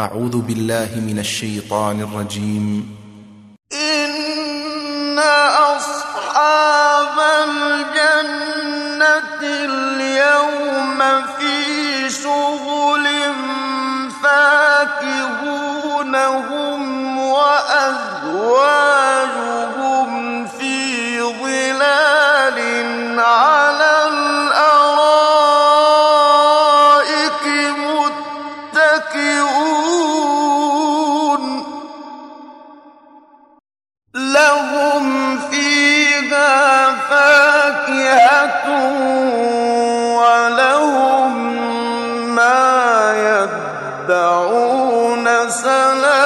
أعوذ بالله من الشيطان الرجيم. إن أصحاب الجنة ولهم ما يدعون سلام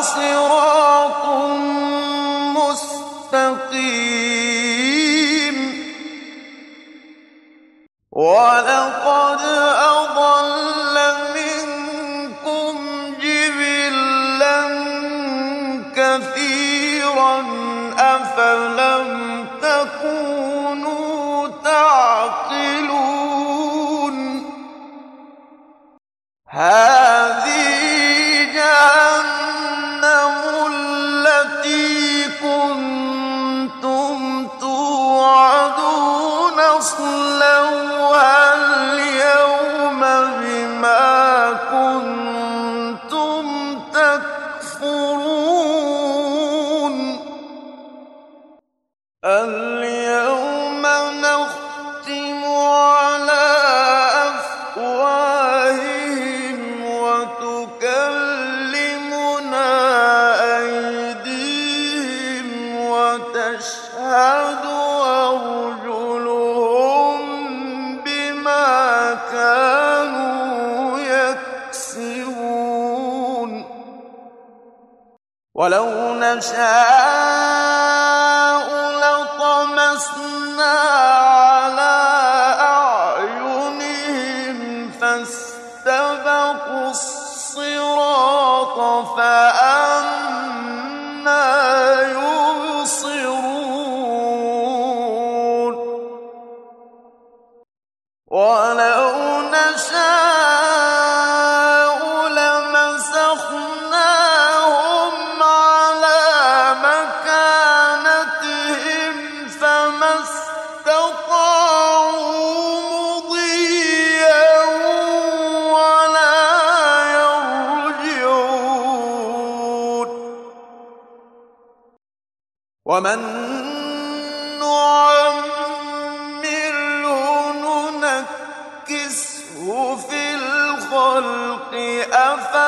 صراط مستقيم. ولقد توعدون اصلوها اليوم بما كنتم تكفرون كانوا يكسبون. ولو نشاء لطمسنا على أعينهم فاستبقوا الصراط فأنا يبصرون. ولو ومن نعمره ننكسه في الخلق أفلا